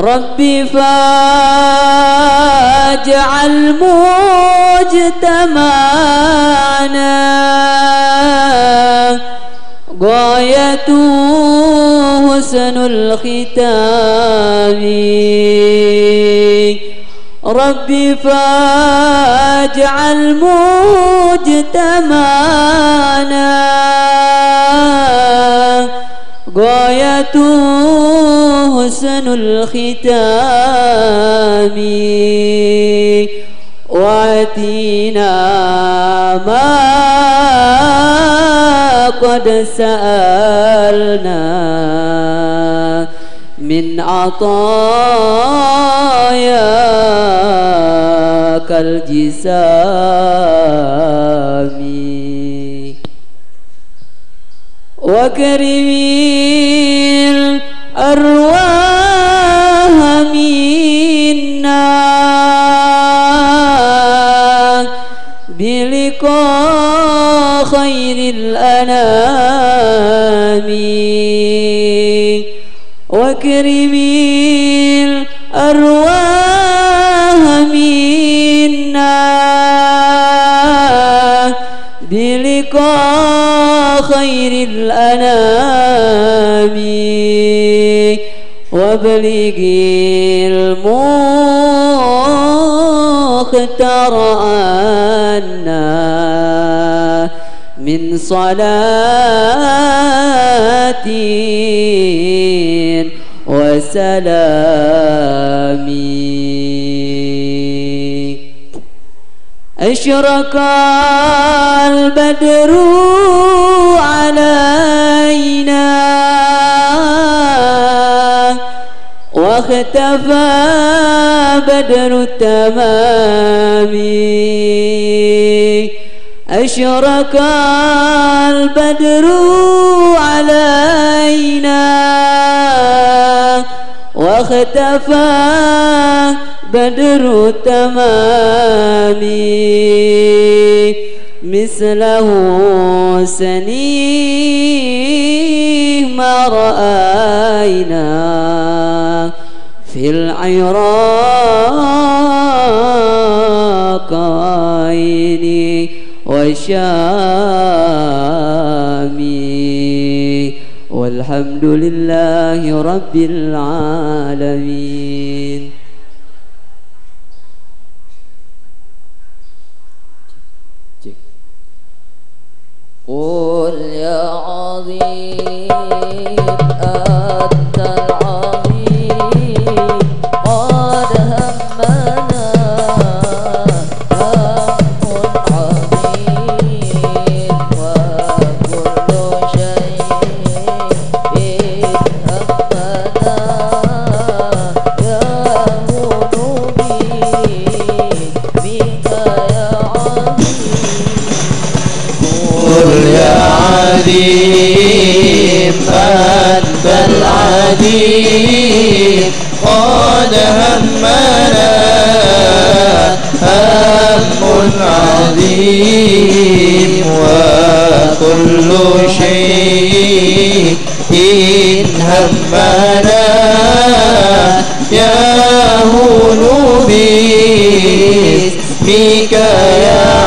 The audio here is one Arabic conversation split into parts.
ربي فاجعل مجتمعنا غايته حسن الختام. ربي فاجعل مجتمعنا غايته حسن الختام. وأتينا ما قد سألنا من عطاياك الجسام. وكرم الأرواح منا بلقاء خير الأنام. وكرم الأرواح منا بلقاء خير الأنام. وابلغ المختار عنا من صلاة وسلام أشرق البدر علينا. واختفى بدر التمام. أشرق البدر علينا. واختفى بدر التمام مثله سنيه ما رأينا في العراق عيني وشامي. والحمد لله رب العالمين. عليم أنت العليم قد همنا هم عظيم وكل شيء همنا يهون باسمك يا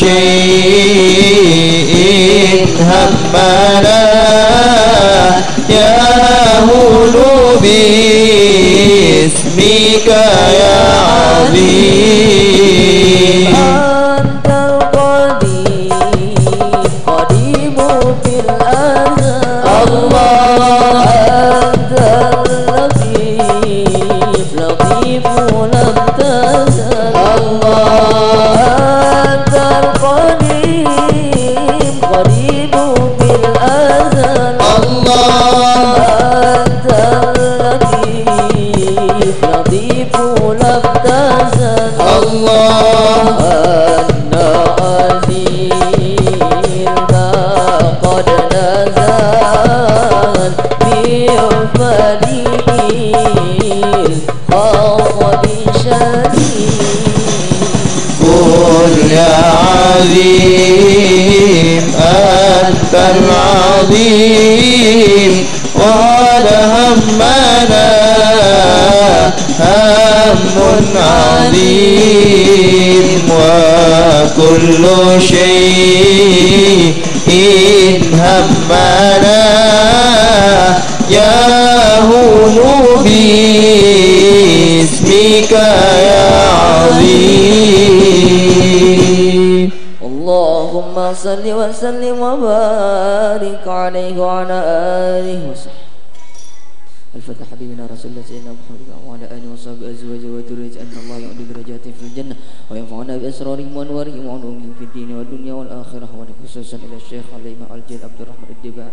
شيء همنا يهول باسمك يا العظيم قد همنا هم عظيم وكل شيء همنا يهون باسمك يا صل وسلم وبارك عليه وعلى آله وصحبه. الفتح حبيبنا رسول الله سيدنا محمد وعلى آله وصحبه أزواجه وذريته أن الله يعلي درجاته في الجنة وينفعنا بأسرارهم وأنوارهم وعلومهم في الدين والدنيا والآخرة. ونخصوصا إلى الشيخ الإمام الجيل عبد الرحمن الدباع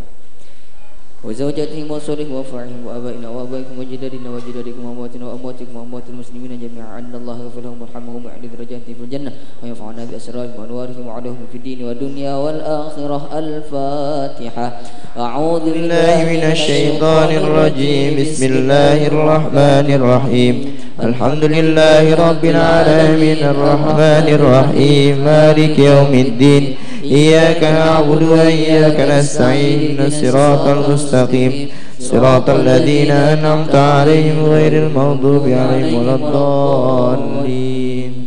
وزوجاتهم وصولهم وفرعهم وآبائنا وآبائكم وجدادنا وجدادكم وأمواتنا وأمواتكم وأموات المسلمين جميعا. أن الله يغفر لهم ويرحمهم ويعلي درجاتهم في الجنة. وينفعنا بأسرارهم وأنوارهم وعلوهم في الدين والدنيا والآخرة. الفاتحة. أعوذ بالله من الشيطان الرجيم. بسم الله الرحمن الرحيم. الحمد لله رب العالمين. الرحمن الرحيم. مالك يوم الدين. إياك نعبد وإياك نستعين. الصراط المستقيم. صراط الذين أنعمت عليهم غير المغضوب عليهم ولا الضالين.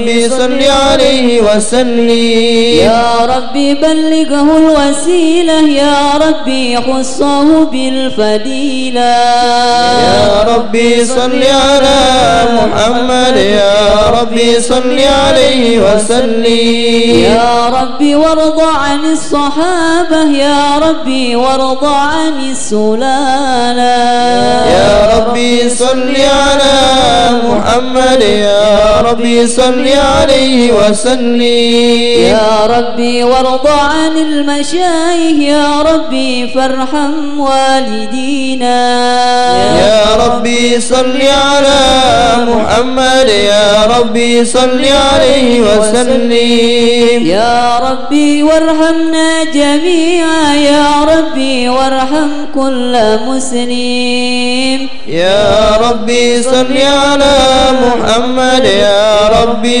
صل عليه وسلم. يا ربي بلغه الوسيلة يا ربي خصه بالفضيلة. يا ربي صل على محمد يا ربي صل عليه وسلم. يا ربي وارض عن الصحابة يا ربي وارض عن السلالة. يا ربي صل على محمد يا ربي صل عليه وسلم. يا ربي وارض عن المشايخ يا ربي فارحم والدينا. يا ربي صل على محمد يا ربي صل عليه وسلم. يا ربي وارحمنا جميعا يا ربي وارحم كل مسلم. يا ربي صل على محمد يا ربي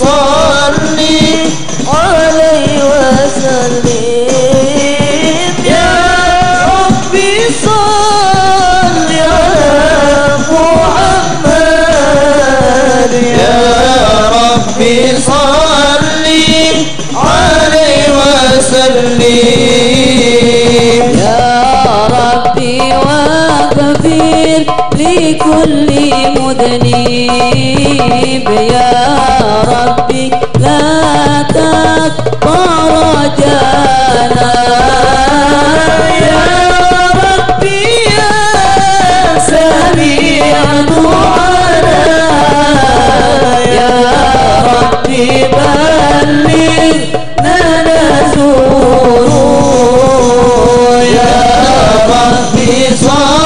صلي عليه وسلم. يا صل على محمد. يا عليه وسلم. يا لكل مذنب يا ربي لا تقطع رجانا يا ربي يا سميع دعانا يا ربي بلغنا نزور يا ربي صلي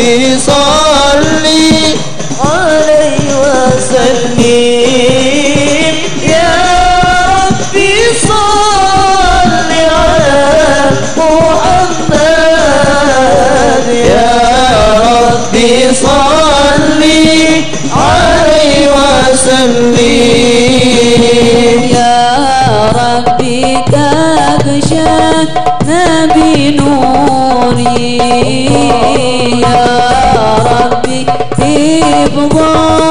ربي صلي عليه وسلم. يا ربي صل على محمد. يا ربي صلي عليه وسلم. يا ربي تغشانا بنوري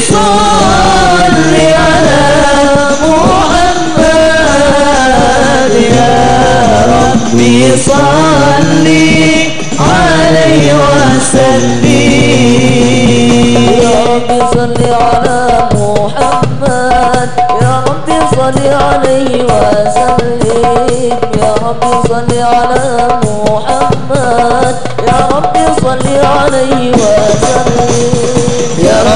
صلي على محمد يا ربي. صلي عليه وسلم يا رب صل على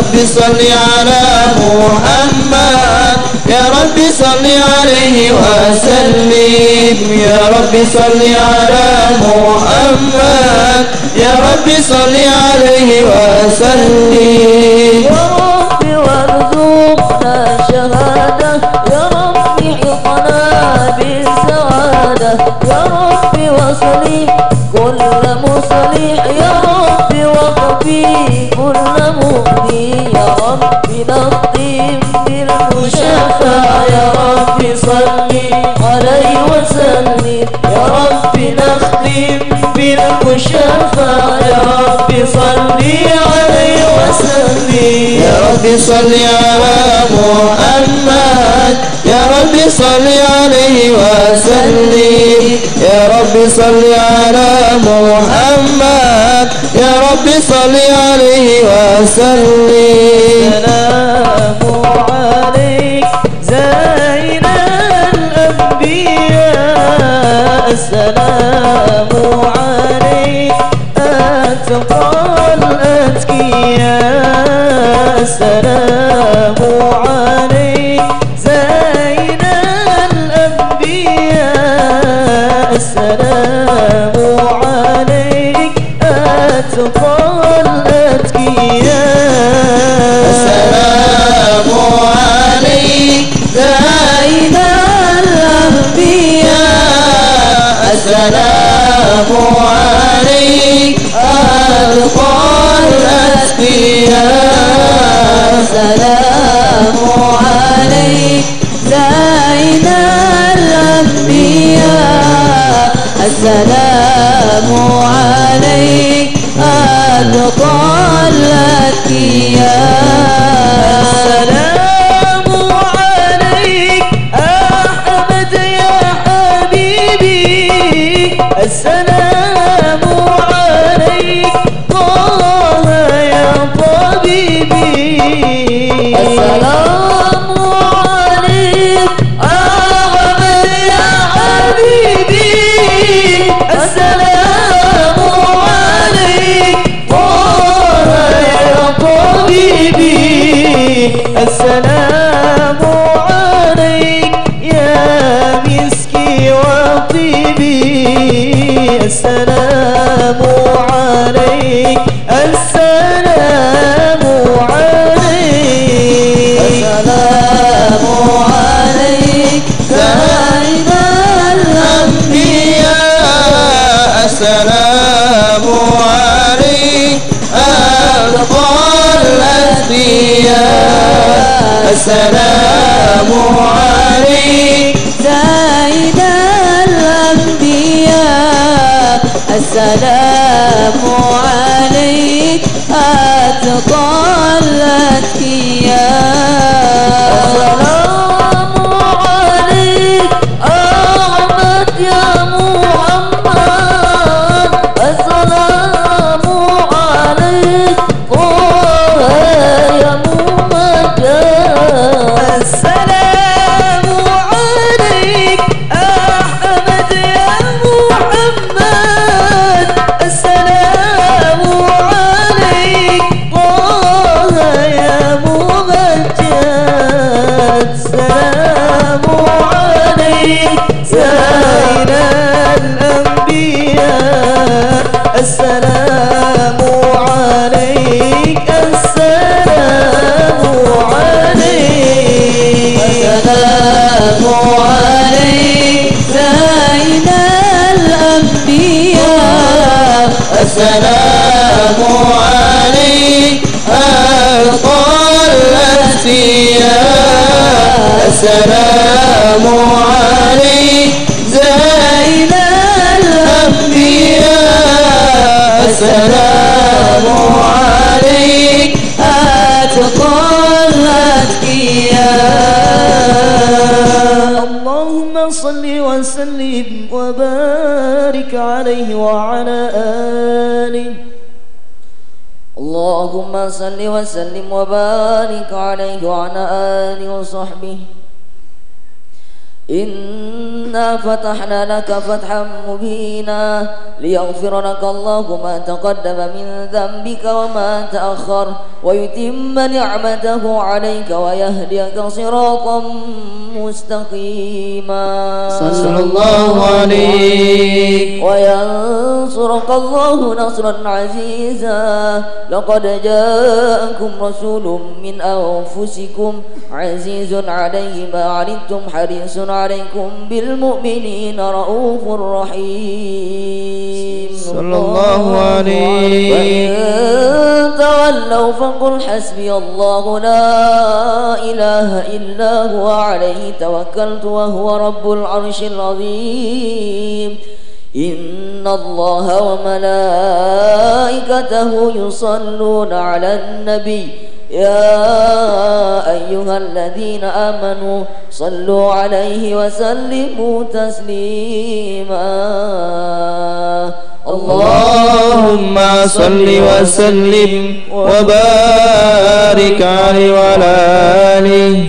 رب صل على محمد. يا رب صل عليه وسلم. يا رب صل على محمد. يا رب صل عليه وسلم. يا رب وارزقنا شهادة. يا رب حقنا بالسعادة. يا رب وصلي كل مصلح يا رب وقفي كل يا رب نختم بالمشفع يا رب صلي عليه وسلم. يا رب نختم بالمشفع يا رب صلي عليه وسلم. يا رب صل على محمد. يا رب صل عليه وسلم. يا رب صل على محمد. يا رب صل عليه وسلم. السلام عليك. السلام عليك السلام عليك أتقى الأتقياء السلام عليك زين الأنبياء. السلام عليك أتقى الأتقياء السلام السلام عليك. طه يا طبيبي. السلام عليك أرقى الأنبياء. السلام عليك. سيد الأنبياء. السلام عليك أتقى الأتقياء السلام عليك أبطال الأسفياء السلام عليك زين الأنبياء. السلام عليك أتقى الأتقياء اللهم صل وسلم وبارك عليه وعلى صل وسلم وبارك عليه وعلى آله وصحبه. إنا فتحنا لك فتحا مبينا ليغفر لك الله ما تقدم من ذنبك وما تأخر ويتم نعمته عليك ويهديك صراطا مستقيما. صلى الله عليك وينصرك الله نصرا عزيزا. لقد جاءكم رسول من أنفسكم عزيز عليه ما عنتم حريص عليكم بالمؤمنين رؤوف رحيم. صلى الله عليه. وإن تولوا فقل حسبي الله لا إله إلا هو عليه توكلت وهو رب العرش العظيم. إن الله وملائكته يصلون على النبي. يا أيها الذين آمنوا صلوا عليه وسلموا تسليما. اللهم صل وسلم وبارك عليه وعلى آله.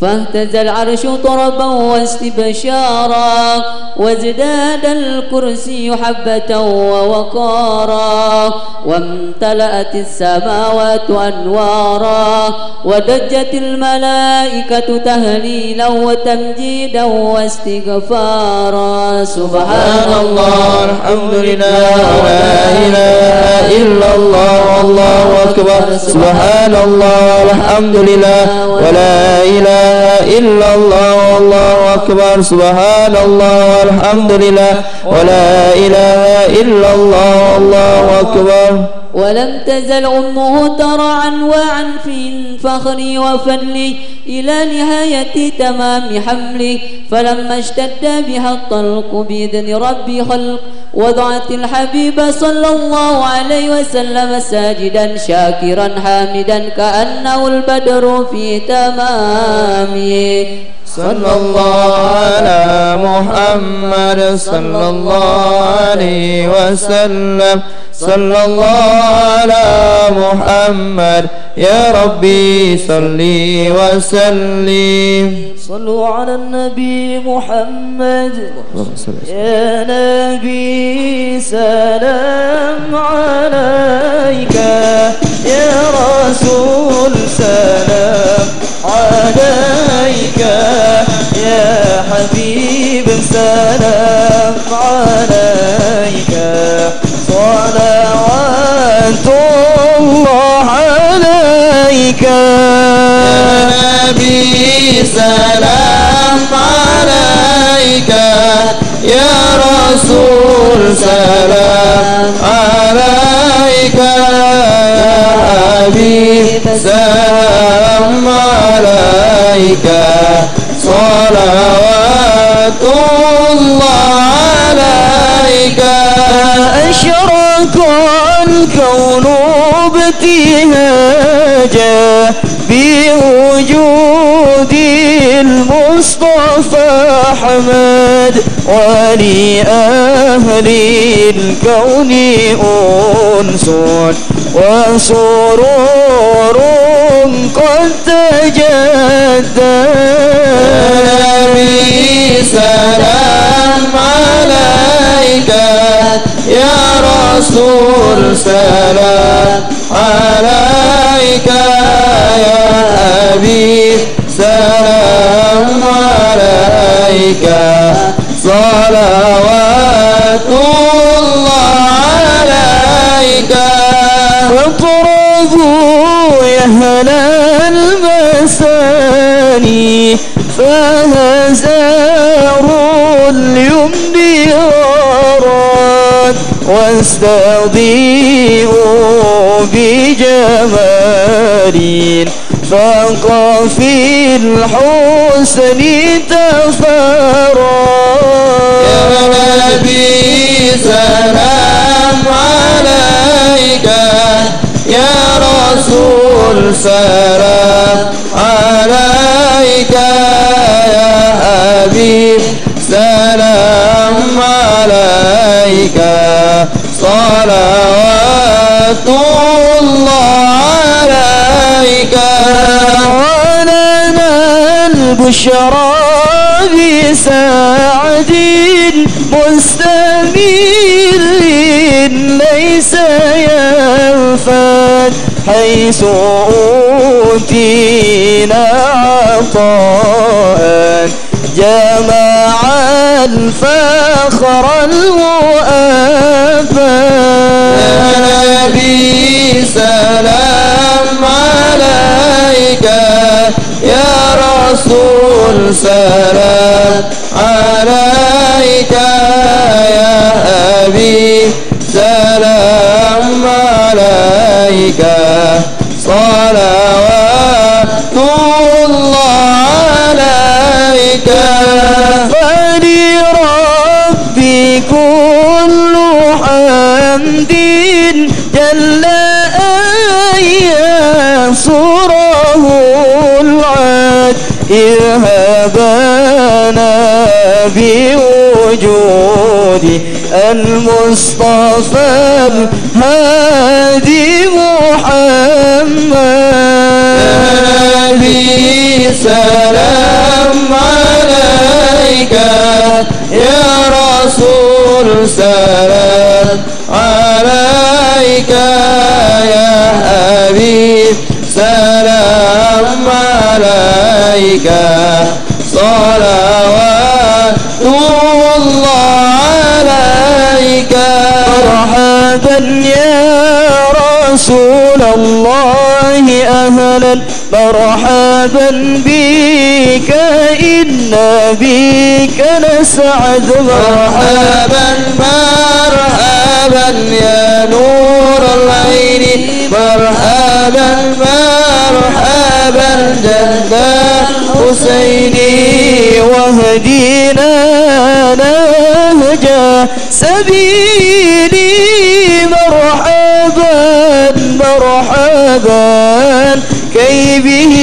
فاهتز العرش طربا واستبشارا وازداد الكرسي حبة ووقارا وامتلأت السماوات أنوارا ودجت الملائكة تهليلا وتمجيدا واستغفارا. سبحان الله الحمد لله ولا إله إلا الله والله أكبر. سبحان الله الحمد لله ولا إله إلا الله والله أكبر. سبحان الله والحمد لله. ولا إله إلا الله والله أكبر. ولم تزل أمه ترى عنواعا في فخري وفلي إلى نهاية تمام حملي. فلما اشتد بها الطلق بإذن ربي خلق. وضعت الحبيب صلى الله عليه وسلم ساجدا شاكرا حامدا كأنه البدر في تمامه. صلى الله على محمد صلى الله عليه وسلم. صلى الله على محمد يا ربي صلي وسلم. صلوا على النبي محمد. يا نبي سلام عليك. يا رسول سلام عليك. يا حبيب سلام عليك. صلوات الله عليك يا نبي سلام عليك. يا رسول سلام عليك. يا حبيب سلام عليك. صلوات الله عليك. أشرق الكون ابتهاجا بوجود المصطفى أحمد ولأهل الكون أنس وسرور قد تجدد نبي سلام عليك يا رسول سلام عليك يا حبيب سلام عليك. صلوات الله هلا المساني فهزار اليمن وراد واستضيئوا بجمال فاق في الحسن تفرد يا نبي سلام عليك. يا رسول سلام عليك يا حبيب. سلام عليك. صلوات الله عليك. ولنا البشرى بسعد مستمر. ليس ينفد حيث أوتينا عطاء. جمع الفخر المؤبد نبي سلام عليك يا رسول سلام عليك يا حبيب سلام عليك. صلوات الله عليك. فلربي كل حمد جل ينصره العاد إذ هبانا بوجود المصطفى الهادي محمد. سلام عليك. يا رسول سلام عليك. يا حبيب سلام عليك. صلوات الله عليك مرحبا يا رسول الله أهلا مرحبا بك إن بك نسعد مرحبا مرحبا يا نور العين مرحبا مرحبا جد حسيني واهدينا نهجا سبيلي مرحبا مرحبا. كي به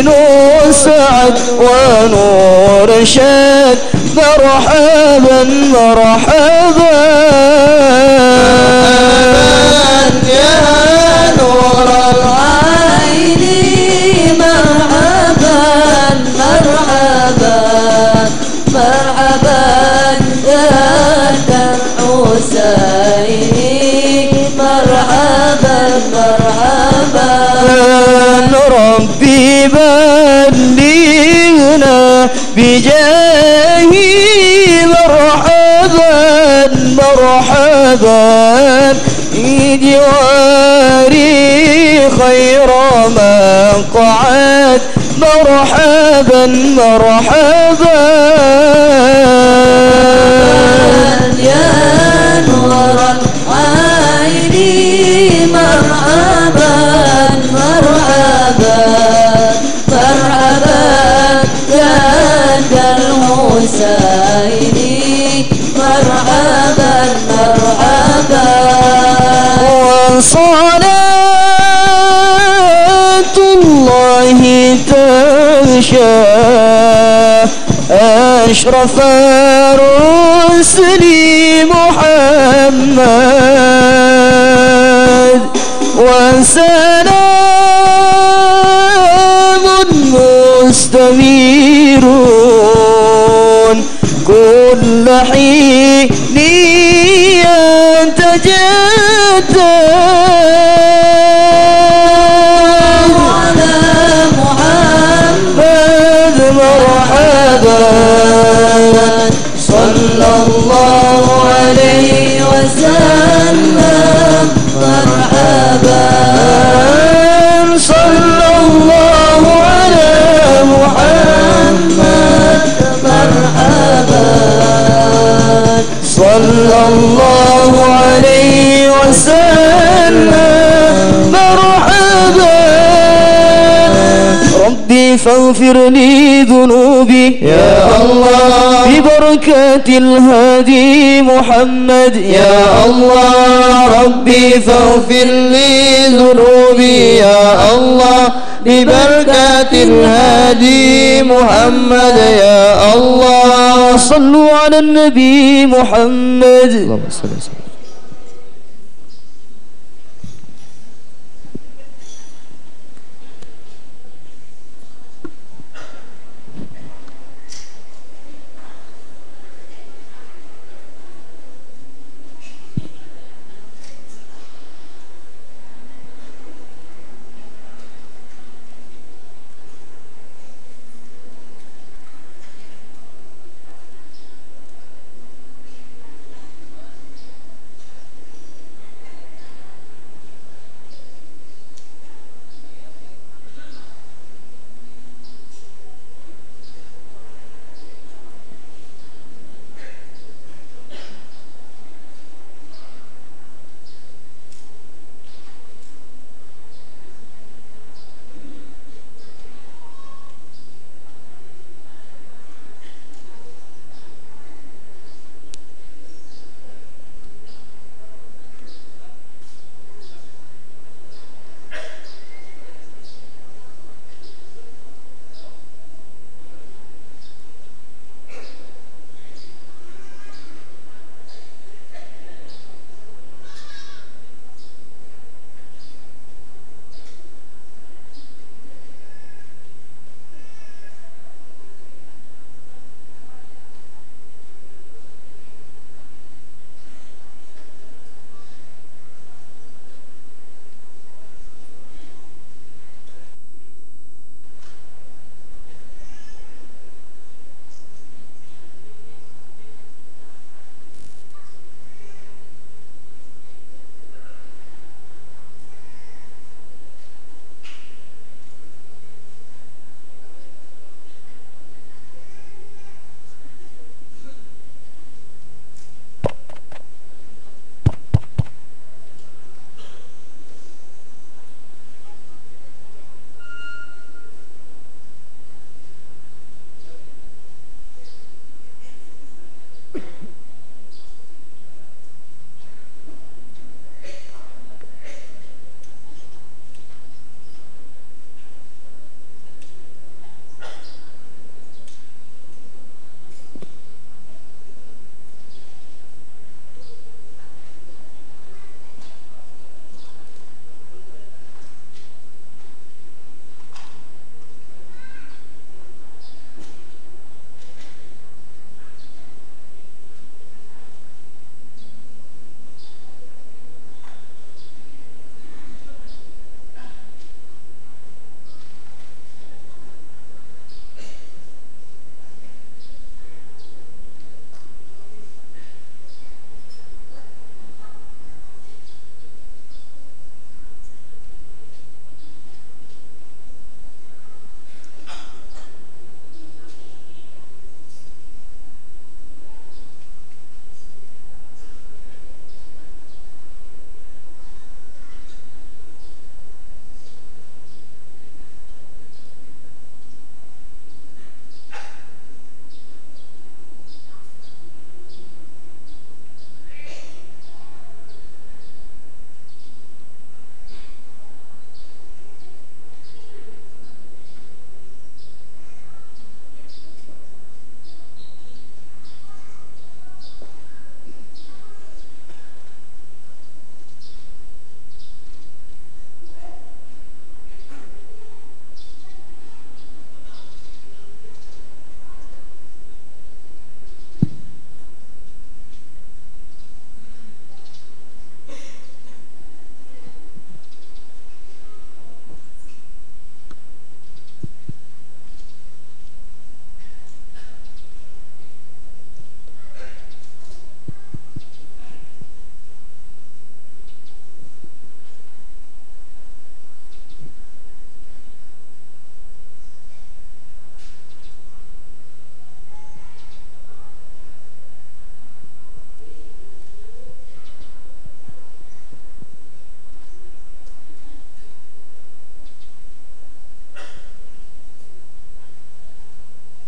نسعد ونرشد مرحبا مرحبا. مرحبا ربي بلغنا بجاهي مرحبا مرحبا. جواري خير مقعد مرحبا. مرحبا يا صلاة الله تغشى. أشرف الرسل محمد. وسلام مستمير كل حين صلى الله عليه وسلم مرحبا. ربي فاغفر لي ذنوبي. يا الله. ببركة الهادي محمد. يا الله. ربي فاغفر لي ذنوبي. يا الله. ببركة الهادي محمد يا الله. صلوا على النبي محمد. اللهم صل وسلم.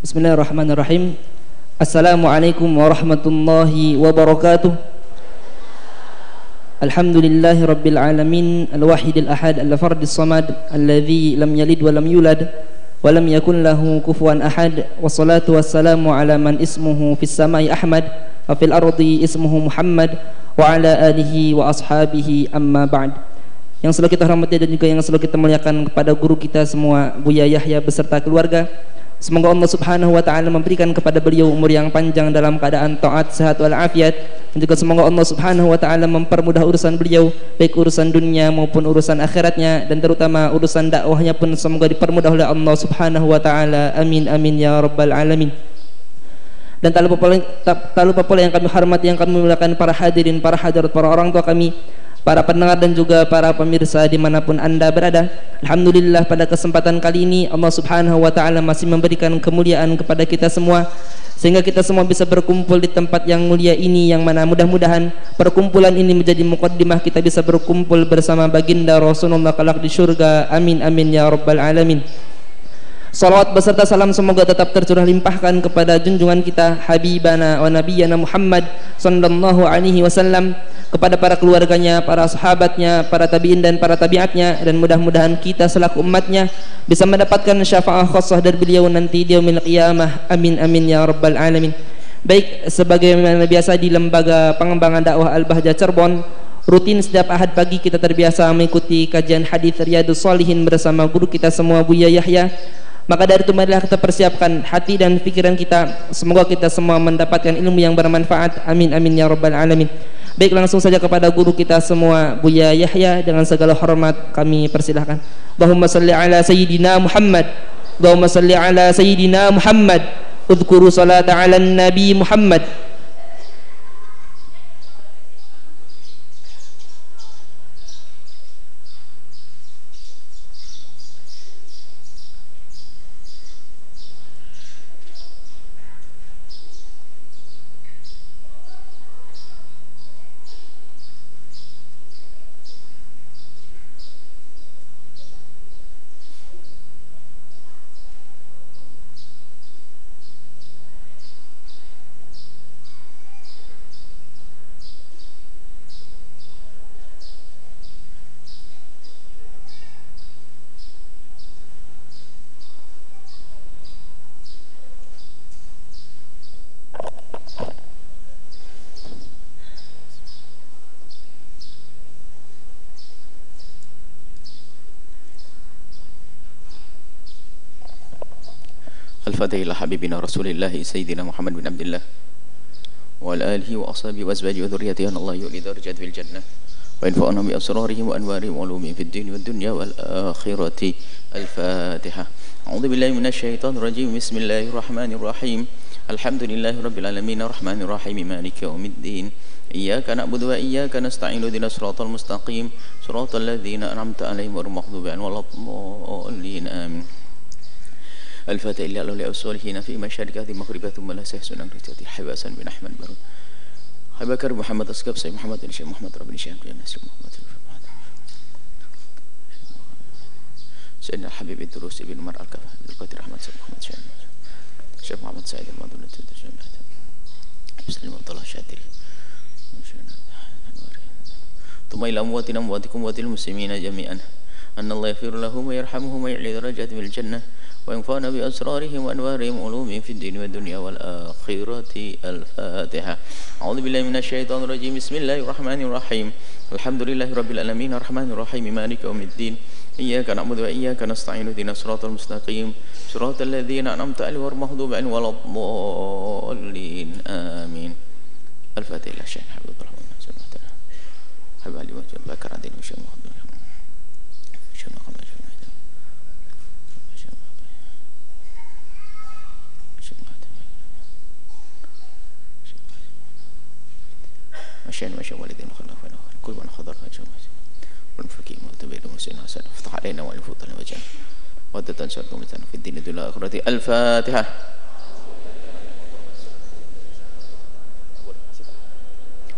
Bismillahirrahmanirrahim. Assalamualaikum warahmatullahi wabarakatuh. Alhamdulillahi rabbil alamin al-wahidil ahad al-fardis samad alladhi lam yalid wa lam yulad wa lam yakun lahu kufuwan ahad wassalatu wassalamu ala man ismuhu fis samai ahmad wa fil ardi ismuhu muhammad wa ala alihi wa ashabihi amma ba'd yang selalu kita hormati dan juga yang selalu kita muliakan kepada guru kita semua Buya Yahya beserta keluarga Semoga Allah Subhanahu wa taala memberikan kepada beliau umur yang panjang dalam keadaan taat, sehat wal afiat dan juga semoga Allah Subhanahu wa taala mempermudah urusan beliau baik urusan dunia maupun urusan akhiratnya dan terutama urusan dakwahnya pun semoga dipermudah oleh Allah Subhanahu wa taala. Amin amin ya rabbal alamin. Dan tak lupa pula, tak, lupa pula yang kami hormati yang kami muliakan para hadirin, para hadirat, para orang tua kami para pendengar dan juga para pemirsa di mana pun anda berada Alhamdulillah pada kesempatan kali ini Allah subhanahu wa ta'ala masih memberikan kemuliaan kepada kita semua sehingga kita semua bisa berkumpul di tempat yang mulia ini yang mana mudah-mudahan perkumpulan ini menjadi mukaddimah kita bisa berkumpul bersama baginda Rasulullah kelak di syurga. Amin amin ya rabbal alamin. Salawat beserta salam semoga tetap tercurah limpahkan kepada junjungan kita Habibana wa Nabiyana Muhammad sallallahu alaihi wasallam kepada para keluarganya, para sahabatnya, para tabi'in dan para tabiatnya dan mudah-mudahan kita selaku umatnya bisa mendapatkan syafaat khusus dari beliau nanti di yaumil qiyamah. Amin amin ya rabbal alamin. Baik sebagaimana biasa di lembaga pengembangan dakwah Al-Bahjah Cirebon rutin setiap ahad pagi kita terbiasa mengikuti kajian hadis Riyadus Salihin bersama guru kita semua Buya Yahya maka dari itu marilah kita persiapkan hati dan pikiran kita semoga kita semua mendapatkan ilmu yang bermanfaat amin amin ya rabbal alamin baik langsung saja kepada guru kita semua Buya Yahya dengan segala hormat kami persilahkan. Allahumma salli ala sayyidina Muhammad. Allahumma salli ala sayyidina Muhammad. Udhkuru salata ala nabi Muhammad الفاتح إلى حبيبنا رسول الله سيدنا محمد بن عبد الله وعلى آله وأصحابه وأزواجه وذريته أن الله يؤلي درجات في الجنة وينفعنا بأسرارهم وأنوارهم وعلومهم في الدين والدنيا والآخرة. الفاتحة. أعوذ بالله من الشيطان الرجيم. بسم الله الرحمن الرحيم. الحمد لله رب العالمين. الرحمن الرحيم. مالك يوم الدين. إياك نعبد وإياك نستعين. اهدنا الصراط المستقيم. صراط الذين أنعمت عليهم غير المغضوب عليهم ولا الضالين. آمين. الفاتح إلا الله الصالحين في مشارق هذه المغربة ثم لا سيحسن أن رتاتي حباسا بن أحمد برون أبي بكر محمد أسكب سيد محمد بن شيخ محمد ربي شيخ الناس محمد. سيدنا حبيب الدروس بن مر الكفى عبد القادر أحمد سيد محمد شيخ شيخ محمد سعيد المدونة مسلم عبد الله شادري ثم إلى أمواتنا أمواتكم وأموات المسلمين جميعا. أن الله يغفر لهم ويرحمهم ويعلي درجات في الجنة. وينفعنا بأسرارهم وأنوارهم علومهم في الدين والدنيا والآخرة الفاتحة. أعوذ بالله من الشيطان الرجيم. بسم الله الرحمن الرحيم. الحمد لله رب العالمين. الرحمن الرحيم. مالك يوم الدين. إياك نعبد وإياك نستعين. اهدنا الصراط المستقيم. صراط الذين أنعمت عليهم غير المغضوب عليهم ولا الضالين. آمين. الفاتحة لا شيء حبيب الرحمن حبيب علي بكر عدين وشيخ محمد. شيخ محمد. مشينا مشي والدين وخلنا كل من حضر هجم والمفكين وتبين المسلمين حسن. افتح علينا والفضل وجل ودة شرط مثلا في الدين دون الآخرة الفاتحة.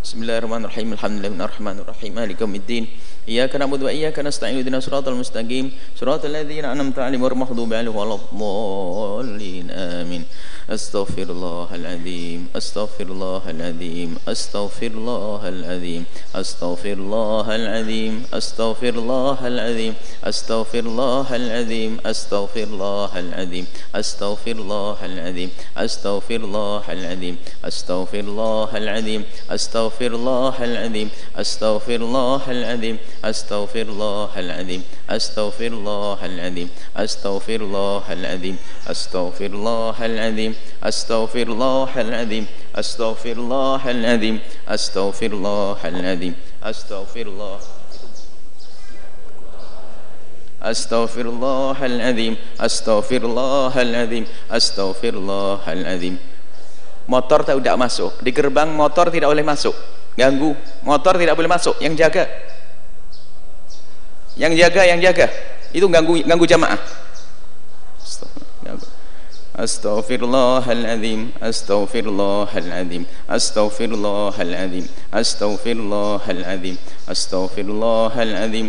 بسم الله الرحمن الرحيم. الحمد لله الرحمن الرحيم. مالك يوم الدين. إياك نعبد وإياك نستعين اهدنا الصراط المستقيم صراط الذين أنعمت عليهم غير المغضوب عليهم ولا الضالين آمين أستغفر الله العظيم أستغفر الله العظيم أستغفر الله العظيم أستغفر الله العظيم أستغفر الله العظيم أستغفر الله العظيم أستغفر الله العظيم أستغفر الله العظيم أستغفر الله العظيم أستغفر الله العظيم أستغفر الله العظيم أستغفر الله العظيم أستغفر الله العظيم أستغفر الله العظيم أستغفر الله العظيم أستغفر الله العظيم أستغفر الله العظيم أستغفر الله العظيم أستغفر الله العظيم أستغفر الله أستغفر الله العظيم أستغفر الله العظيم أستغفر الله العظيم motor tidak masuk. Di gerbang motor tidak boleh masuk. Ganggu. Motor tidak boleh masuk. Yang jaga. Yang jaga yang jaga. Itu ganggu ganggu jamaah. Astaghfirullahaladzim Astaghfirullahaladzim Astaghfirullahaladzim Astaghfirullahaladzim Astaghfirullahaladzim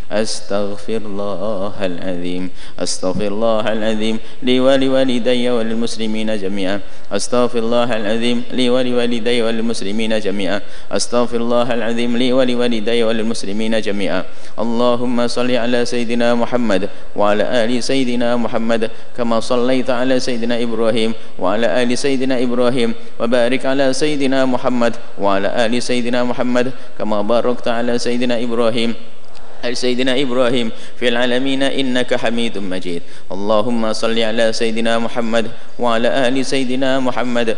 أستغفر الله العظيم. أستغفر الله العظيم لي ولوالدي وللمسلمين جميعا. أستغفر الله العظيم لي ولوالدي وللمسلمين جميعا. أستغفر الله العظيم لي ولوالدي وللمسلمين جميعا. اللهم صل على سيدنا محمد وعلى آل سيدنا محمد كما صليت على سيدنا إبراهيم وعلى آل سيدنا إبراهيم وبارك على سيدنا محمد وعلى آل سيدنا محمد كما باركت على سيدنا إبراهيم. سيدنا إبراهيم في العالمين إنك حميد مجيد. اللهم صل على سيدنا محمد وعلى آل سيدنا محمد.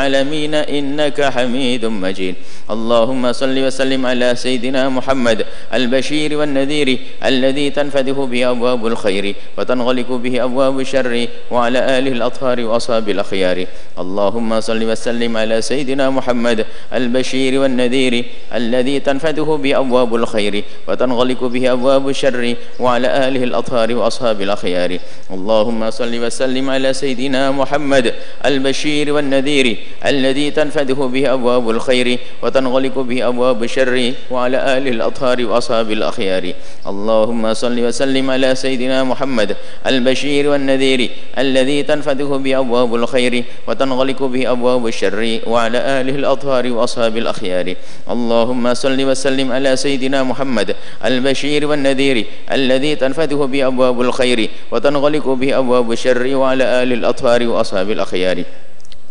العالمين إنك حميد مجيد. اللهم صل وسلم على سيدنا محمد البشير والنذير الذي تنفتح به أبواب الخير وتنغلق به أبواب الشر وعلى آله الأطهار وأصحاب الأخيار. اللهم صل وسلم على سيدنا محمد البشير والنذير الذي تنفتح به أبواب الخير وتنغلق به أبواب الشر وعلى آله الأطهار وأصحاب الأخيار. اللهم صل وسلم على سيدنا محمد البشير والنذير الذي تنفتح به أبواب الخير وتنغلق به أبواب الشر وعلى آله الأطهار وأصحاب الأخيار. اللهم صل وسلم على سيدنا محمد البشير والنذير الذي تنفتح به أبواب الخير وتنغلق به أبواب الشر وعلى آله الأطهار وأصحاب الأخيار. اللهم صل وسلم على سيدنا محمد البشير والنذير الذي تنفتح به أبواب الخير وتنغلق به أبواب الشر وعلى آله الأطهار وأصحاب الأخيار.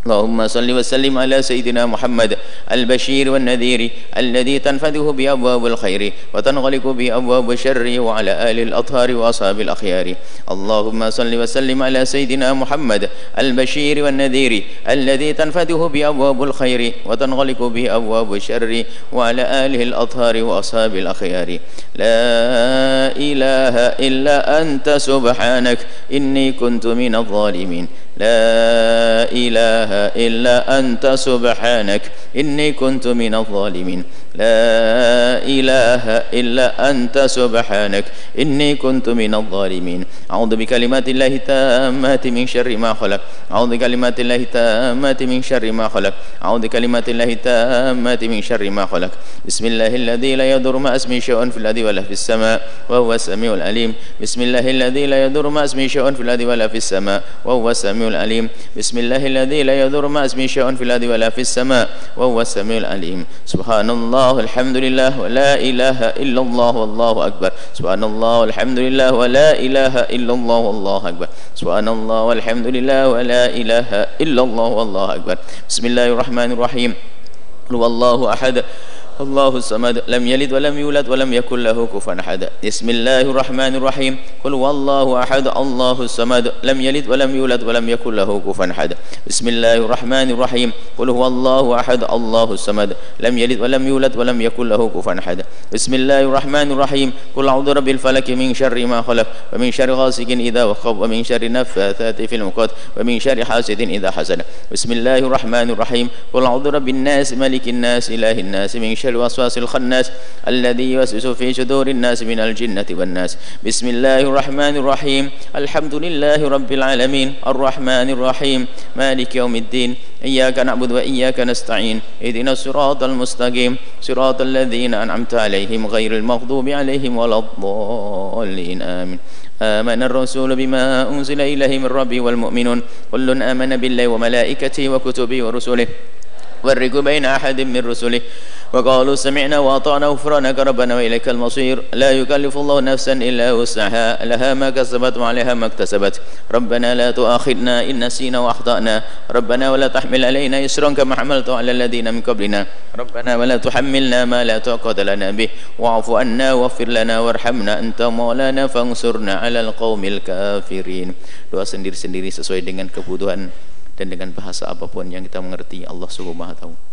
اللهم صل وسلم على سيدنا محمد البشير والنذير الذي تنفذه بأبواب الخير وتنغلق بأبواب الشر وعلى آل الأطهار وأصحاب الأخيار. اللهم صل وسلم على سيدنا محمد البشير والنذير الذي تنفذه بأبواب الخير وتنغلق بأبواب الشر وعلى آله الأطهار وأصحاب الأخيار. لا إله إلا أنت سبحانك إني كنت من الظالمين. لا إله إلا أنت سبحانك إني كنت من الظالمين. لا إله إلا أنت سبحانك. إني كنت من الظالمين. أعوذ بكلمات الله التامات من شر ما خلق. أعوذ بكلمات الله التامات من شر ما خلق. أعوذ بكلمات الله التامات من شر ما خلق. بسم الله الذي لا يضر ما اسمه شيء في الأرض ولا في السماء وهو السميع العليم. بسم الله الذي لا يضر ما اسمه شيء في الأرض ولا في السماء وهو السميع العليم. بسم الله الذي لا يضر ما اسمه شيء في الأرض ولا في السماء وهو السميع العليم. سبحان الله. الحمد لله ولا إله إلا الله والله أكبر. سبحان الله والحمد لله ولا إله إلا الله والله أكبر. سبحان الله والحمد لله ولا إله إلا الله والله أكبر. بسم الله الرحمن الرحيم. هو الله أحد. الله الصمد لم يلد ولم يولد ولم يكن له كفوا أحد. بسم الله الرحمن الرحيم. قل هو الله أحد الله الصمد. لم يلد ولم يولد ولم يكن له كفوا أحد. بسم الله الرحمن الرحيم. قل هو الله أحد الله الصمد. لم يلد ولم يولد ولم يكن له كفوا أحد. بسم الله الرحمن الرحيم. قل أعوذ برب الفلك من شر ما خلق ومن شر غاسق إذا وقب ومن شر النفاثات في العقد ومن شر حاسد إذا حسد. بسم الله الرحمن الرحيم. قل أعوذ برب الناس ملك الناس إله الناس من شر الوسواس الخناس الذي يوسوس في صدور الناس من الجنة والناس. بسم الله الرحمن الرحيم. الحمد لله رب العالمين. الرحمن الرحيم. مالك يوم الدين. إياك نعبد وإياك نستعين. اهدنا الصراط المستقيم. صراط الذين أنعمت عليهم غير المغضوب عليهم ولا الضالين. آمين. آمن الرسول بما أنزل إليه من ربي والمؤمنون. كل آمن بالله وملائكته وكتبه ورسله. فرق بين أحد من رسله. وقالوا سمعنا وأطعنا غفرانك ربنا وإليك المصير لا يكلف الله نفسا إلا وسعها لها ما كسبت وعليها ما اكتسبت ربنا لا تؤاخذنا إن نسينا وأخطأنا ربنا ولا تحمل علينا إسرا كما حملت على الذين من قبلنا ربنا ولا تحملنا ما لا طاقة لنا به واعف عنا واغفر لنا وارحمنا أنت مولانا فانصرنا على القوم الكافرين doa sendiri-sendiri sesuai dengan kebutuhan dan dengan bahasa apapun yang kita mengerti Allah Subhanahu Maha tahu.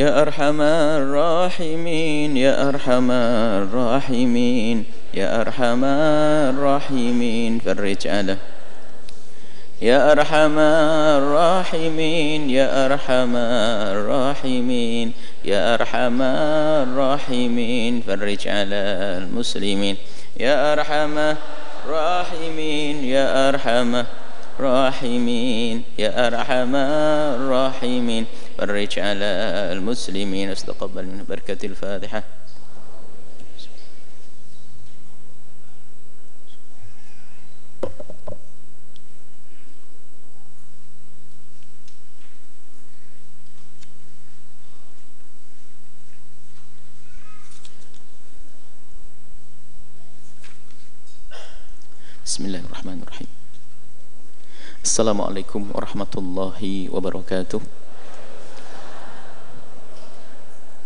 يا أرحم الراحمين يا أرحم الراحمين يا أرحم الراحمين. فرج على. يا أرحم الراحمين يا أرحم الراحمين يا أرحم الراحمين. فرج على المسلمين. يا أرحم الراحمين يا أرحم الراحمين يا أرحم الراحمين. فرج على المسلمين استقبل من بركة الفاتحة. بسم الله الرحمن الرحيم السلام عليكم ورحمة الله وبركاته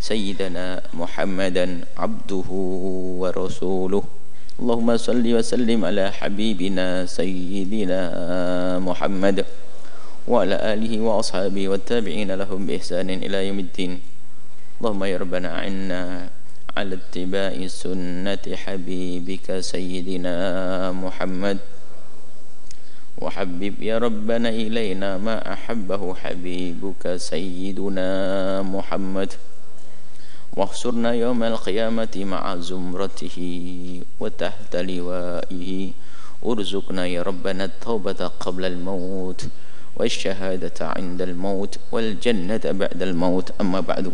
سيدنا محمدا عبده ورسوله. اللهم صل وسلم على حبيبنا سيدنا محمد وعلى آله وأصحابه والتابعين لهم بإحسان إلى يوم الدين. اللهم يا ربنا عنا على اتباع سنة حبيبك سيدنا محمد. وحبب يا ربنا إلينا ما أحبه حبيبك سيدنا محمد. واحشرنا يوم القيامة مع زمرته وتحت لوائه ارزقنا يا ربنا التوبة قبل الموت والشهادة عند الموت والجنة بعد الموت أما بعد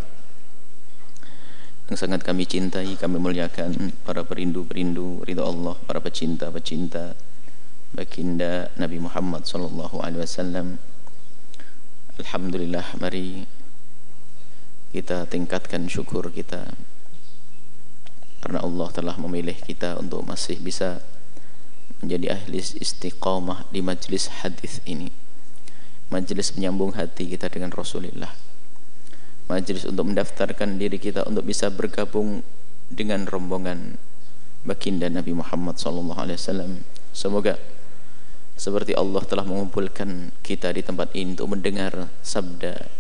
yang sangat kami cintai, kami muliakan para perindu-perindu ridha Allah, para pecinta-pecinta baginda Nabi Muhammad sallallahu alaihi wasallam. Alhamdulillah mari kita tingkatkan syukur kita karena Allah telah memilih kita untuk masih bisa menjadi ahli istiqamah di majlis hadis ini. Majlis penyambung hati kita dengan Rasulullah majlis untuk mendaftarkan diri kita untuk bisa bergabung dengan rombongan baginda Nabi Muhammad sallallahu alaihi wasallam. Semoga seperti Allah telah mengumpulkan kita di tempat ini untuk mendengar sabda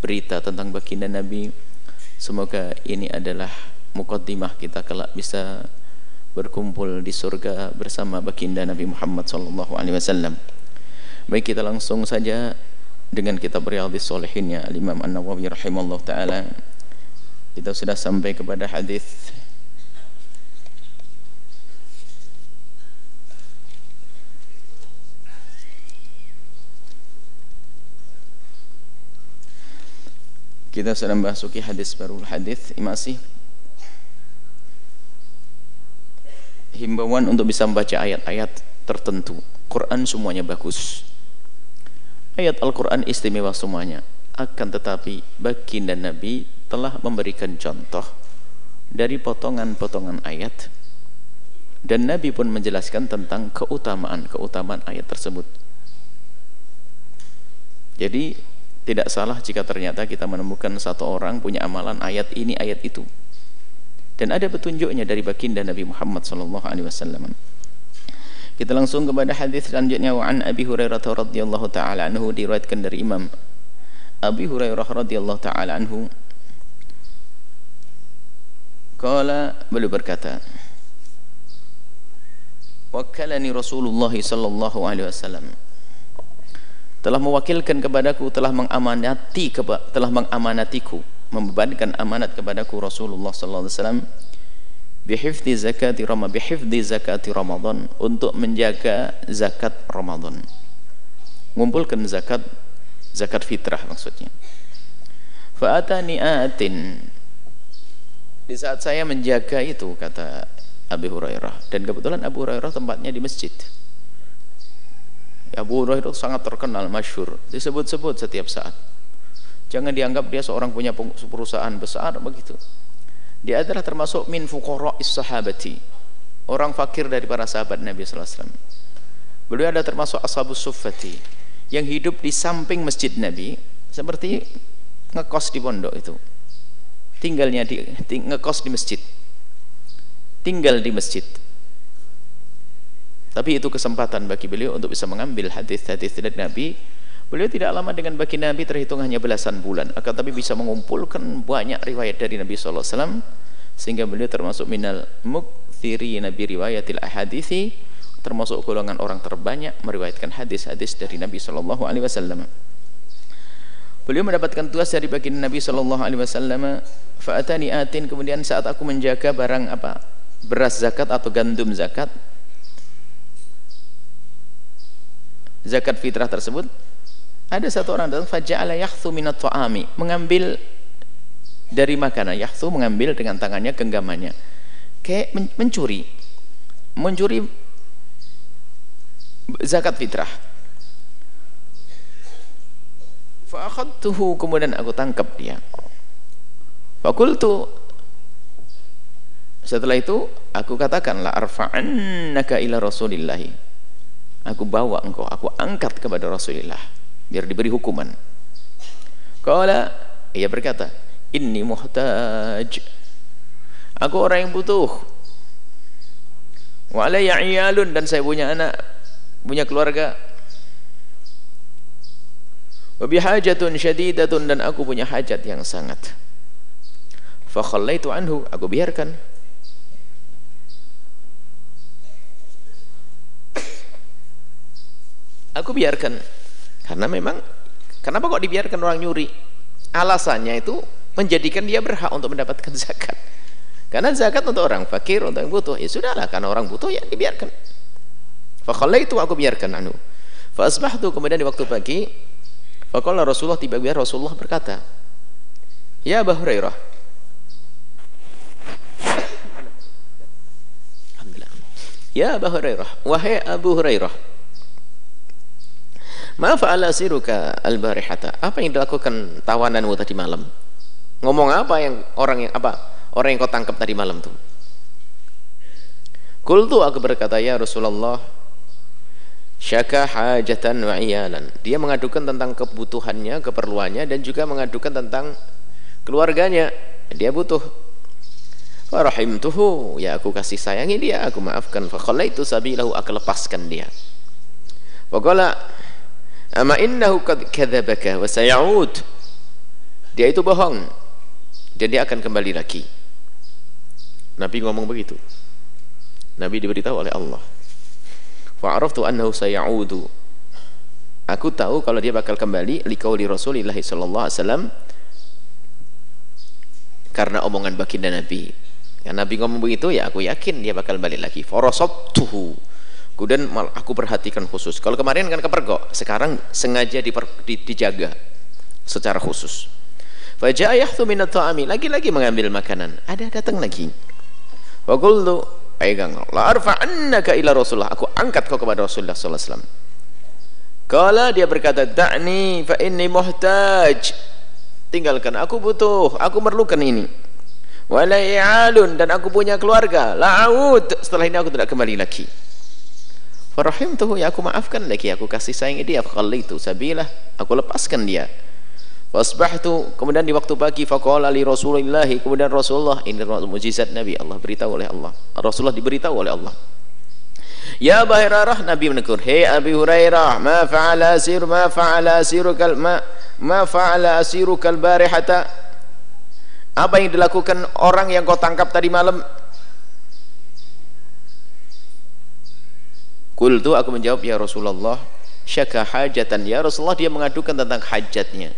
berita tentang baginda Nabi. Semoga ini adalah mukaddimah kita kelak bisa berkumpul di surga bersama baginda Nabi Muhammad sallallahu alaihi wasallam. Baik kita langsung saja dengan kitab Riyadhis Shalihinnya Al-Imam An-Nawawi rahimallahu taala kita sudah sampai kepada hadis kita sudah memasuki hadis baru hadis masih himbauan untuk bisa membaca ayat-ayat tertentu. Quran semuanya bagus. Ayat Al-Quran istimewa semuanya. Akan tetapi baginda Nabi telah memberikan contoh dari potongan-potongan ayat dan Nabi pun menjelaskan tentang keutamaan-keutamaan ayat tersebut. Jadi tidak salah jika ternyata kita menemukan satu orang punya amalan ayat ini ayat itu. Dan ada petunjuknya dari baginda Nabi Muhammad sallallahu alaihi wasallam. Kita langsung kepada hadis selanjutnya. Wa an Abi Hurairah radhiyallahu taala anhu diriwayatkan dari Imam Abi Hurairah radhiyallahu taala anhu. Kala beliau berkata Wakkalani Rasulullah sallallahu alaihi wasallam telah mewakilkan kepadaku telah mengamanati telah mengamanatiku membebankan amanat kepadaku Rasulullah sallallahu alaihi wasallam bihifdi zakati Ramadan bihifdi zakati Ramadan untuk menjaga zakat Ramadan. Mengumpulkan zakat zakat fitrah maksudnya. Fa'atani atin. Di saat saya menjaga itu kata Abu Hurairah. Dan kebetulan Abu Hurairah tempatnya di masjid Abu Hurairah sangat terkenal masyhur. Disebut-sebut setiap saat. Jangan dianggap dia seorang punya perusahaan besar begitu. Dia adalah termasuk min sahabati. Orang fakir dari para sahabat Nabi sallallahu alaihi wasallam. Beliau ada termasuk ashabus suffati yang hidup di samping masjid Nabi seperti ngekos di pondok itu. Tinggalnya di ngekos di masjid. Tinggal di masjid tapi itu kesempatan bagi beliau untuk bisa mengambil hadis-hadis dari Nabi Beliau tidak lama dengan bagi Nabi terhitung hanya belasan bulan, akan tapi bisa mengumpulkan banyak riwayat dari Nabi wasallam sehingga beliau termasuk minal mukthiri Nabi riwayatil ahadithi termasuk golongan orang terbanyak meriwayatkan hadis-hadis dari Nabi sallallahu alaihi wasallam. Beliau mendapatkan tugas dari baginda Nabi sallallahu alaihi wasallam, fa'atani atin kemudian saat aku menjaga barang apa? beras zakat atau gandum zakat zakat fitrah tersebut ada satu orang datang faja'ala yahthu minat ta'ami. Mengambil dari makanan. Yahthu mengambil dengan tangannya genggamannya. Kayak mencuri. Mencuri zakat fitrah. Fa'akhadtuhu kemudian aku tangkap dia. Fakultu setelah itu aku katakanlah arfa'annaka ila rasulillahi. Aku bawa engkau, aku angkat kepada Rasulullah biar diberi hukuman. Kala ia berkata, "Inni muhtaj." Aku orang yang butuh. Wa alayya dan saya punya anak, punya keluarga. Wa bihajatun syadidatun dan aku punya hajat yang sangat. Fa khallaitu anhu, aku biarkan. Aku biarkan karena memang kenapa kok dibiarkan orang nyuri? Alasannya itu menjadikan dia berhak untuk mendapatkan zakat. Karena zakat untuk orang fakir, untuk yang butuh. Ya sudahlah, karena orang butuh ya dibiarkan. itu aku biarkan anu. Fa asbahtu kemudian di waktu pagi, faqala Rasulullah tiba-tiba Rasulullah berkata, "Ya Abu Hurairah, Ya Abu Hurairah, wahai Abu Hurairah, Ma fa'ala siruka al-barihata? Apa yang dilakukan tawananmu tadi malam? Ngomong apa yang orang yang apa? Orang yang kau tangkap tadi malam tuh. Kultu aku berkata ya Rasulullah syaka hajatan wa iyalan. Dia mengadukan tentang kebutuhannya, keperluannya dan juga mengadukan tentang keluarganya. Dia butuh. Farahimtuhu, ya aku kasih sayangi dia, aku maafkan. Fa itu sabilahu, aku lepaskan dia. Faqala Ama innahu kadzabaka wa sayauд. Dia itu bohong dan dia akan kembali lagi. Nabi ngomong begitu. Nabi diberitahu oleh Allah. Fa araftu annahu sayaudu. Aku tahu kalau dia bakal kembali liqauli Rasulillah sallallahu alaihi wasallam karena omongan baginda Nabi. Ya Nabi ngomong begitu ya aku yakin dia bakal balik lagi. Farasabtuhu kemudian aku perhatikan khusus. Kalau kemarin kan kepergok sekarang sengaja diper, di, dijaga secara khusus. Faja'ayahtu minat ta'ami lagi-lagi mengambil makanan. Ada datang lagi. Wa qultu pegang la arfa'annaka ila rasulullah. Aku angkat kau kepada rasulullah sallallahu alaihi wasallam. Kala dia berkata da'ni fa inni muhtaj. Tinggalkan aku butuh aku merlukan ini. Wala i'alun dan aku punya keluarga. La'ud setelah ini aku tidak kembali lagi Farahimtuhu ya aku maafkan lagi aku kasih sayang dia. Itu sabilah aku lepaskan dia. Fasbahtu kemudian di waktu pagi faqala li Rasulillah kemudian Rasulullah ini mujizat Nabi. Allah beritahu oleh Allah. Rasulullah diberitahu oleh Allah. Ya Abu Hurairah Nabi menegur Hei Abi Hurairah ma fa'ala asir ma fa'ala asirukal ma ma fa'ala asirukal barihata. Apa yang dilakukan orang yang kau tangkap tadi malam Kultu aku menjawab ya Rasulullah syaka hajatan. Ya Rasulullah dia mengadukan tentang hajatnya.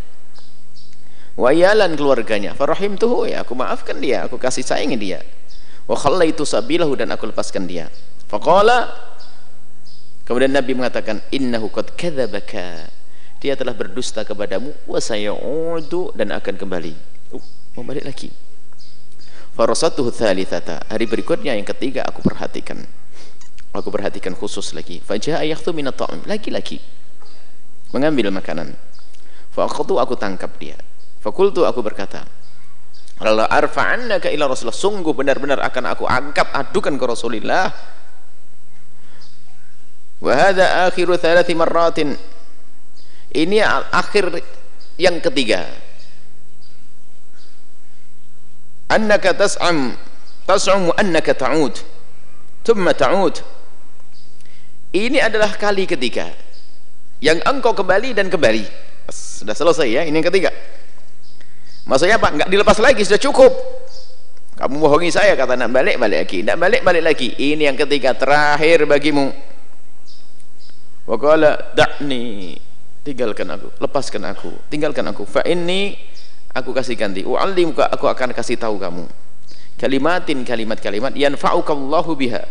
Wayalan keluarganya. Farahim tuh ya aku maafkan dia aku kasih sayangi dia. Wa itu sabilahu dan aku lepaskan dia. Faqala kemudian Nabi mengatakan innahu qad kadzabaka. Dia telah berdusta kepadamu wa sayaudu dan akan kembali. Uh, mau balik lagi. Farasatuhu thalithata hari berikutnya yang ketiga aku perhatikan aku perhatikan khusus lagi. Fajah ayahtu minat ta'am lagi-lagi mengambil makanan. Faqtu aku tangkap dia. Fakultu aku berkata Allah arfa'annaka ila Rasulullah sungguh benar-benar akan aku angkat adukan ke Rasulullah wa hadha akhiru thalathi marratin. Ini akhir yang ketiga. Annaka tas'am. Tas'am annaka ta'ud. Thumma ta'ud ini adalah kali ketiga yang engkau kembali dan kembali. Sudah selesai ya ini yang ketiga. Maksudnya apa? Enggak dilepas lagi sudah cukup. Kamu bohongi saya kata nak balik balik lagi. Nak balik balik lagi. Ini yang ketiga terakhir bagimu. Waqala da'ni tinggalkan aku lepaskan aku tinggalkan aku. Fa ini aku kasih ganti. U'allimuka aku akan kasih tahu kamu. Kalimatin kalimat-kalimat yanfa'ukallahu biha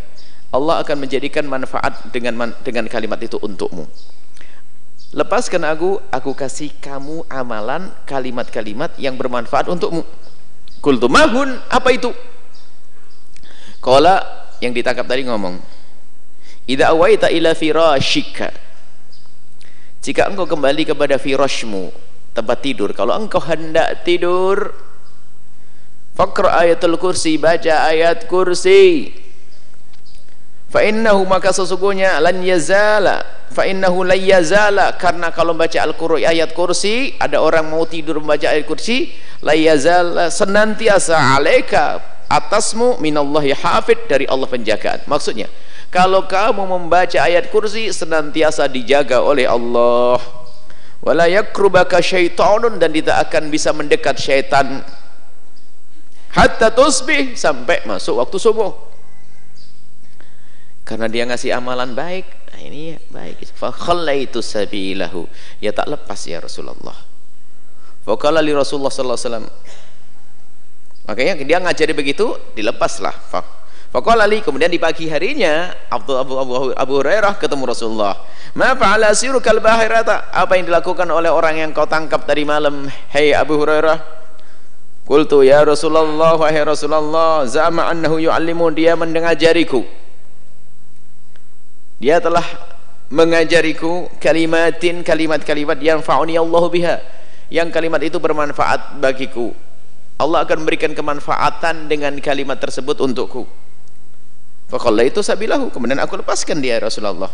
Allah akan menjadikan manfaat dengan dengan kalimat itu untukmu. Lepaskan aku aku kasih kamu amalan kalimat-kalimat yang bermanfaat untukmu. Kultu mahun apa itu? Kala yang ditangkap tadi ngomong idza awaita ila firashika. Jika engkau kembali kepada firashmu tempat tidur kalau engkau hendak tidur Fakra ayatul kursi baca ayat kursi fa innahu maka sesungguhnya lan yazala. Fa innahu la yazala. Karena kalau baca al-qur'an ayat kursi ada orang mau tidur membaca ayat kursi la senantiasa alaika atasmu minallahi hafid dari Allah penjagaan. Maksudnya kalau kamu membaca ayat kursi senantiasa dijaga oleh Allah. Wala yakrubaka syaitanun dan tidak akan bisa mendekat syaitan. Hatta tusbih sampai masuk waktu subuh karena dia ngasih amalan baik nah ini ya, baik fa khallaitu sabilahu ya tak lepas ya Rasulullah fa qala li Rasulullah sallallahu alaihi wasallam makanya dia ngajari begitu dilepaslah fa Faqala li kemudian di pagi harinya Abu Abu Abu, Abu Hurairah ketemu Rasulullah. Ma fa'ala sirukal bahirata? Apa yang dilakukan oleh orang yang kau tangkap tadi malam? Hei Abu Hurairah. Qultu ya Rasulullah wahai Rasulullah zama annahu yu'allimu dia mengajariku. Dia telah mengajariku kalimatin kalimat-kalimat yang fa'uni Allah biha. Yang kalimat itu bermanfaat bagiku. Allah akan memberikan kemanfaatan dengan kalimat tersebut untukku. Faqala itu sabilahu. Kemudian aku lepaskan dia Rasulullah.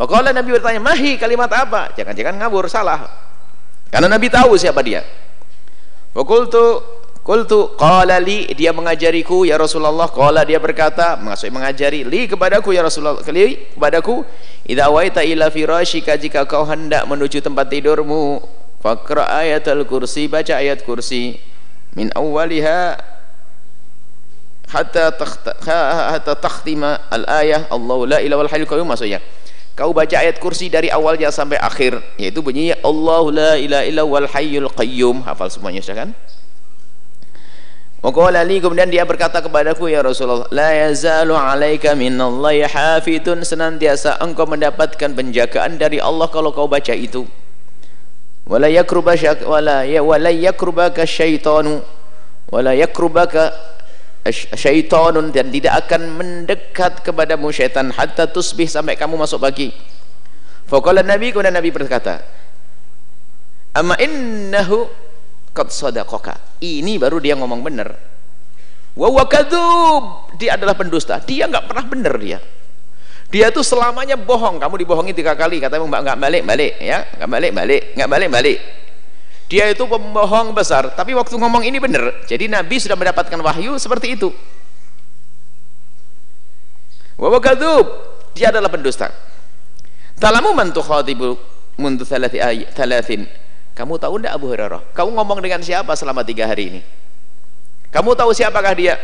Faqala Nabi bertanya, "Mahi kalimat apa?" Jangan-jangan ngabur salah. Karena Nabi tahu siapa dia. Fakultu Kultu qala li dia mengajariku ya Rasulullah. Qala dia berkata maksud mengajari li kepadaku ya Rasulullah li kepadaku idza waita ila firashika jika kau hendak menuju tempat tidurmu faqra ayatul kursi baca ayat kursi. Min awwaliha hatta hatta takhtima al-ayah Allahu la ilaha hayyul qayyum maksudnya. Kau baca ayat kursi dari awalnya sampai akhir yaitu bunyinya Allahu la ilaha illa wal hayyul qayyum. Hafal semuanya sudah kan Waqala li kemudian dia berkata kepadaku ya Rasulullah la yazalu alaika minallahi hafidun. Senantiasa engkau mendapatkan penjagaan dari Allah kalau kau baca itu. Wala yakrubaka wala ya wala yakrubaka syaitanu. Wala yakrubaka syaitanun. Dan tidak akan mendekat kepadamu syaitan hatta tusbih sampai kamu masuk pagi faqala nabi kemudian nabi berkata amma innahu qad ini baru dia ngomong benar. Wa huwa kadzub dia adalah pendusta. Dia enggak pernah benar dia. Dia itu selamanya bohong. Kamu dibohongi tiga kali katamu enggak balik balik ya. Enggak balik balik enggak balik balik. Dia itu pembohong besar tapi waktu ngomong ini benar. Jadi Nabi sudah mendapatkan wahyu seperti itu. Wawakadub dia adalah pendusta. Talamu man tukhatibu mundu thalathin kamu tahu tidak Abu Hurairah? Kamu ngomong dengan siapa selama tiga hari ini? Kamu tahu siapakah dia